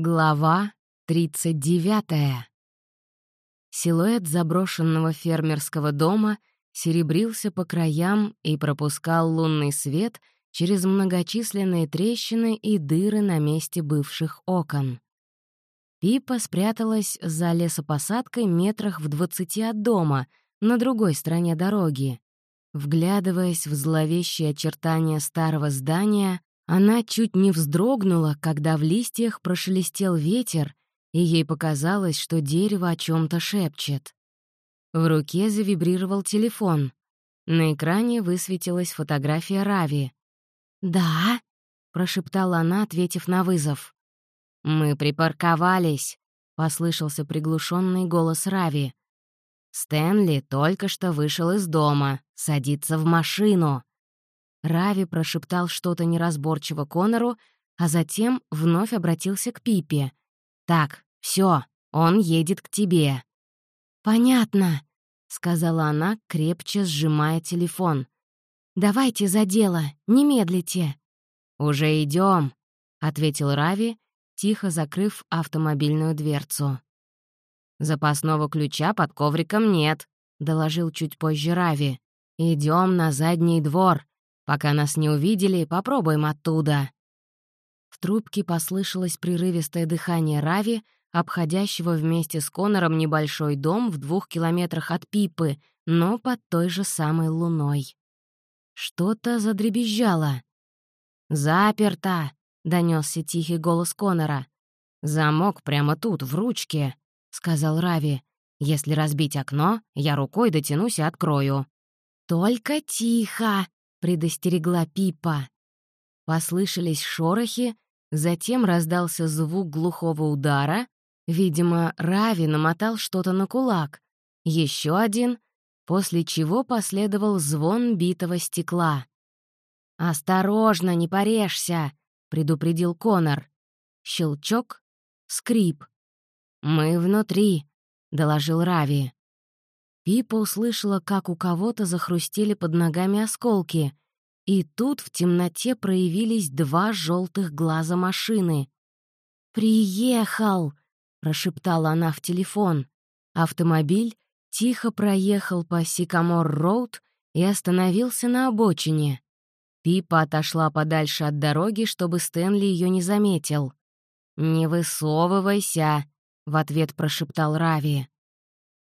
Глава 39. Силуэт заброшенного фермерского дома серебрился по краям и пропускал лунный свет через многочисленные трещины и дыры на месте бывших окон. Пипа спряталась за лесопосадкой метрах в двадцати от дома, на другой стороне дороги. Вглядываясь в зловещие очертания старого здания, она чуть не вздрогнула, когда в листьях прошелестел ветер, и ей показалось, что дерево о чем то шепчет. В руке завибрировал телефон. На экране высветилась фотография Рави. «Да?» — прошептала она, ответив на вызов. «Мы припарковались», — послышался приглушенный голос Рави. «Стэнли только что вышел из дома, садится в машину». Рави прошептал что-то неразборчиво Конору, а затем вновь обратился к Пипе. «Так, все, он едет к тебе». «Понятно», — сказала она, крепче сжимая телефон. «Давайте за дело, не медлите». «Уже идем, ответил Рави, тихо закрыв автомобильную дверцу. «Запасного ключа под ковриком нет», — доложил чуть позже Рави. Идем на задний двор. Пока нас не увидели, попробуем оттуда». В трубке послышалось прерывистое дыхание Рави, обходящего вместе с Конором небольшой дом в двух километрах от Пипы, но под той же самой луной. Что-то задребезжало. «Заперто!» — донесся тихий голос Конора. «Замок прямо тут, в ручке», — сказал Рави. «Если разбить окно, я рукой дотянусь и открою». «Только тихо!» — предостерегла Пипа. Послышались шорохи, затем раздался звук глухого удара. Видимо, Рави намотал что-то на кулак. Еще один, после чего последовал звон битого стекла. «Осторожно, не порежься!» — предупредил Конор. Щелчок, скрип. «Мы внутри», — доложил Рави. Пипа услышала, как у кого-то захрустели под ногами осколки, и тут в темноте проявились два желтых глаза машины. «Приехал!» — прошептала она в телефон. Автомобиль тихо проехал по Сикамор-Роуд и остановился на обочине. Пипа отошла подальше от дороги, чтобы Стэнли ее не заметил. «Не высовывайся!» — в ответ прошептал Рави.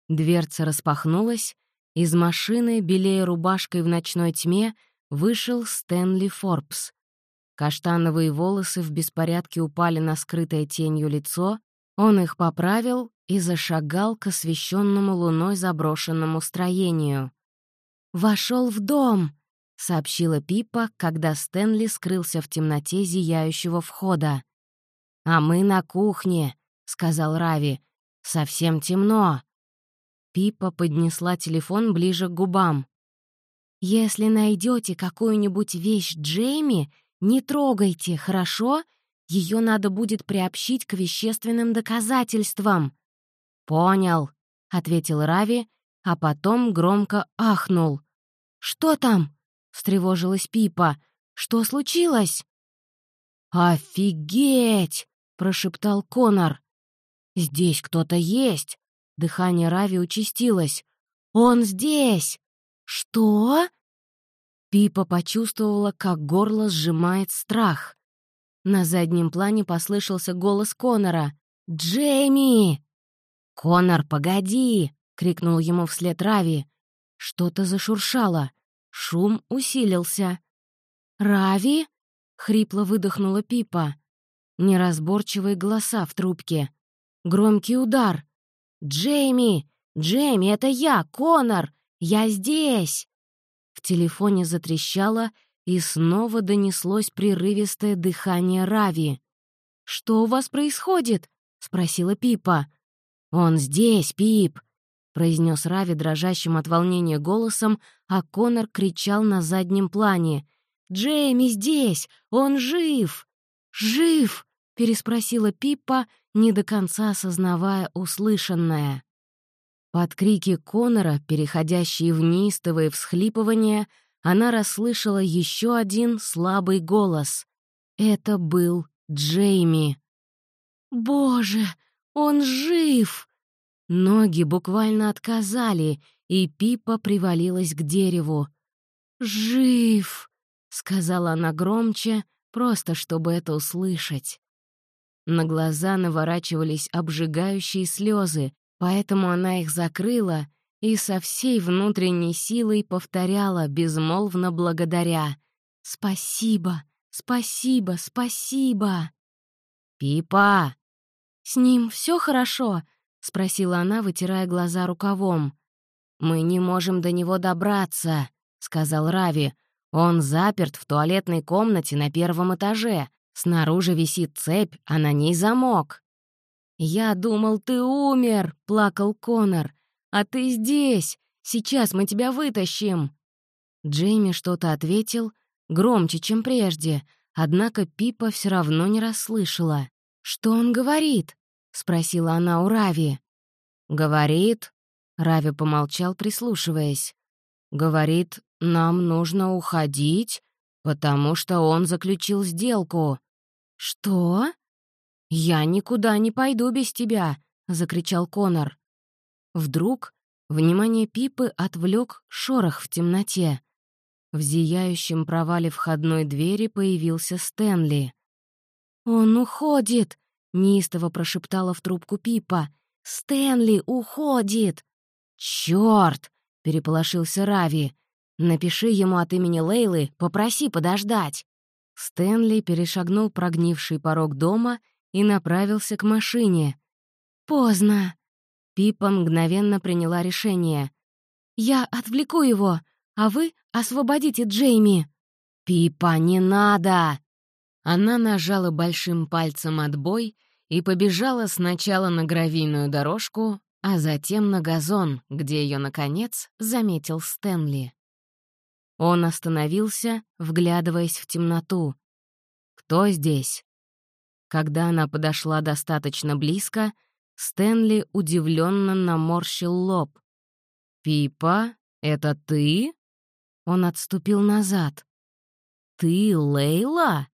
Дверца распахнулась, из машины, белее рубашкой в ночной тьме, вышел Стэнли Форбс. Каштановые волосы в беспорядке упали на скрытое тенью лицо, он их поправил и зашагал к освещенному луной заброшенному строению. «Вошел в дом!» — сообщила Пипа, когда Стэнли скрылся в темноте зияющего входа. «А мы на кухне», — сказал Рави. «Совсем темно». Пипа поднесла телефон ближе к губам. «Если найдете какую-нибудь вещь Джейми, не трогайте, хорошо? Ее надо будет приобщить к вещественным доказательствам». «Понял», — ответил Рави, а потом громко ахнул. «Что там?» — встревожилась Пипа. «Что случилось?» «Офигеть!» — прошептал Конор. «Здесь кто-то есть!» Дыхание Рави участилось. «Он здесь!» «Что?» Пипа почувствовала, как горло сжимает страх. На заднем плане послышался голос Конора. «Джейми!» «Конор, погоди!» — крикнул ему вслед Рави. Что-то зашуршало. Шум усилился. «Рави?» — хрипло выдохнула Пипа. Неразборчивые голоса в трубке. Громкий удар. «Джейми! Джейми, это я, Конор! Я здесь!» В телефоне затрещало, и снова донеслось прерывистое дыхание Рави. «Что у вас происходит?» — спросила Пипа. «Он здесь, Пип!» — произнес Рави дрожащим от волнения голосом, а Конор кричал на заднем плане. «Джейми здесь! Он жив!» «Жив!» — переспросила Пиппа, не до конца осознавая услышанное. Под крики Конора, переходящие в неистовые всхлипывания, она расслышала еще один слабый голос. Это был Джейми. «Боже, он жив!» Ноги буквально отказали, и Пипа привалилась к дереву. «Жив!» — сказала она громче, просто чтобы это услышать. На глаза наворачивались обжигающие слезы, поэтому она их закрыла и со всей внутренней силой повторяла, безмолвно благодаря. «Спасибо, спасибо, спасибо!» «Пипа!» «С ним все хорошо?» — спросила она, вытирая глаза рукавом. «Мы не можем до него добраться», — сказал Рави. «Он заперт в туалетной комнате на первом этаже. Снаружи висит цепь, а на ней замок». «Я думал, ты умер», — плакал Конор. «А ты здесь. Сейчас мы тебя вытащим». Джейми что-то ответил, громче, чем прежде, однако Пипа все равно не расслышала. «Что он говорит?» — спросила она у Рави. «Говорит...» — Рави помолчал, прислушиваясь. «Говорит, нам нужно уходить, потому что он заключил сделку». «Что?» «Я никуда не пойду без тебя!» — закричал Конор. Вдруг внимание Пипы отвлек шорох в темноте. В зияющем провале входной двери появился Стэнли. «Он уходит!» — неистово прошептала в трубку Пипа. «Стэнли уходит!» «Чёрт!» — переполошился Рави. «Напиши ему от имени Лейлы, попроси подождать». Стэнли перешагнул прогнивший порог дома и направился к машине. «Поздно!» Пипа мгновенно приняла решение. «Я отвлеку его, а вы освободите Джейми». «Пипа, не надо!» Она нажала большим пальцем отбой и побежала сначала на гравийную дорожку, а затем на газон, где ее, наконец, заметил Стэнли. Он остановился, вглядываясь в темноту. «Кто здесь?» Когда она подошла достаточно близко, Стэнли удивленно наморщил лоб. «Пипа, это ты?» Он отступил назад. «Ты Лейла?»